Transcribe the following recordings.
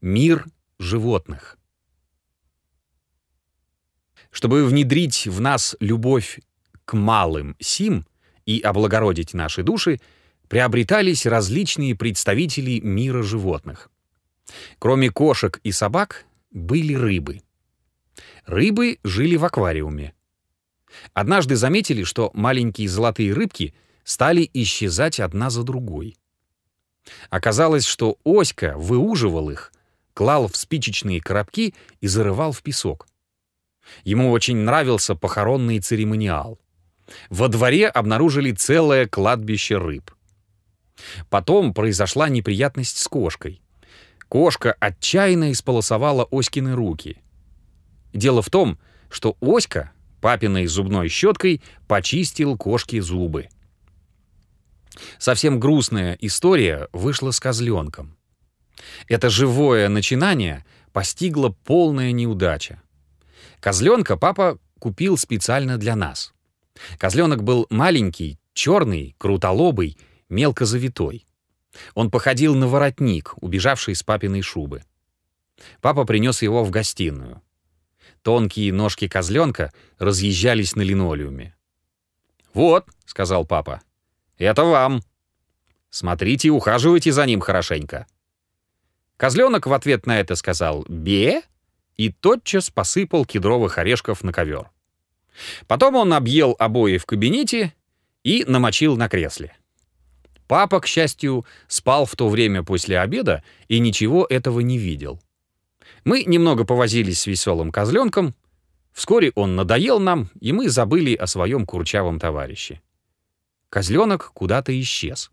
Мир животных. Чтобы внедрить в нас любовь к малым сим и облагородить наши души, приобретались различные представители мира животных. Кроме кошек и собак были рыбы. Рыбы жили в аквариуме. Однажды заметили, что маленькие золотые рыбки стали исчезать одна за другой. Оказалось, что Оська выуживал их, клал в спичечные коробки и зарывал в песок. Ему очень нравился похоронный церемониал. Во дворе обнаружили целое кладбище рыб. Потом произошла неприятность с кошкой. Кошка отчаянно исполосовала Оськины руки. Дело в том, что Оська папиной зубной щеткой почистил кошке зубы. Совсем грустная история вышла с козленком. Это живое начинание постигла полная неудача. Козленка папа купил специально для нас. Козленок был маленький, черный, крутолобый, мелко завитой. Он походил на воротник, убежавший с папиной шубы. Папа принес его в гостиную. Тонкие ножки козленка разъезжались на линолеуме. «Вот», — сказал папа, — «это вам. Смотрите и ухаживайте за ним хорошенько». Козленок в ответ на это сказал «бе» и тотчас посыпал кедровых орешков на ковер. Потом он объел обои в кабинете и намочил на кресле. Папа, к счастью, спал в то время после обеда и ничего этого не видел. Мы немного повозились с веселым козленком. Вскоре он надоел нам, и мы забыли о своем курчавом товарище. Козленок куда-то исчез.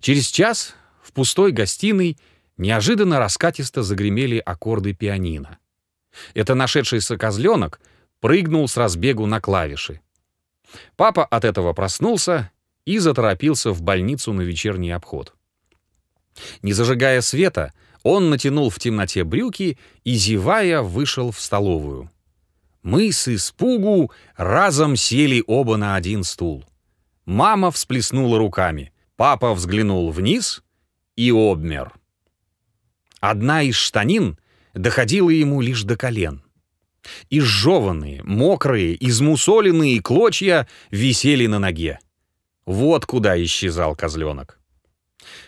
Через час в пустой гостиной неожиданно раскатисто загремели аккорды пианино. Это нашедшийся козленок прыгнул с разбегу на клавиши. Папа от этого проснулся и заторопился в больницу на вечерний обход. Не зажигая света, он натянул в темноте брюки и, зевая, вышел в столовую. Мы с испугу разом сели оба на один стул. Мама всплеснула руками, папа взглянул вниз и обмер. Одна из штанин доходила ему лишь до колен. Изжеванные, мокрые, измусоленные клочья висели на ноге. Вот куда исчезал козленок.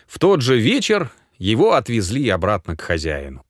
В тот же вечер его отвезли обратно к хозяину.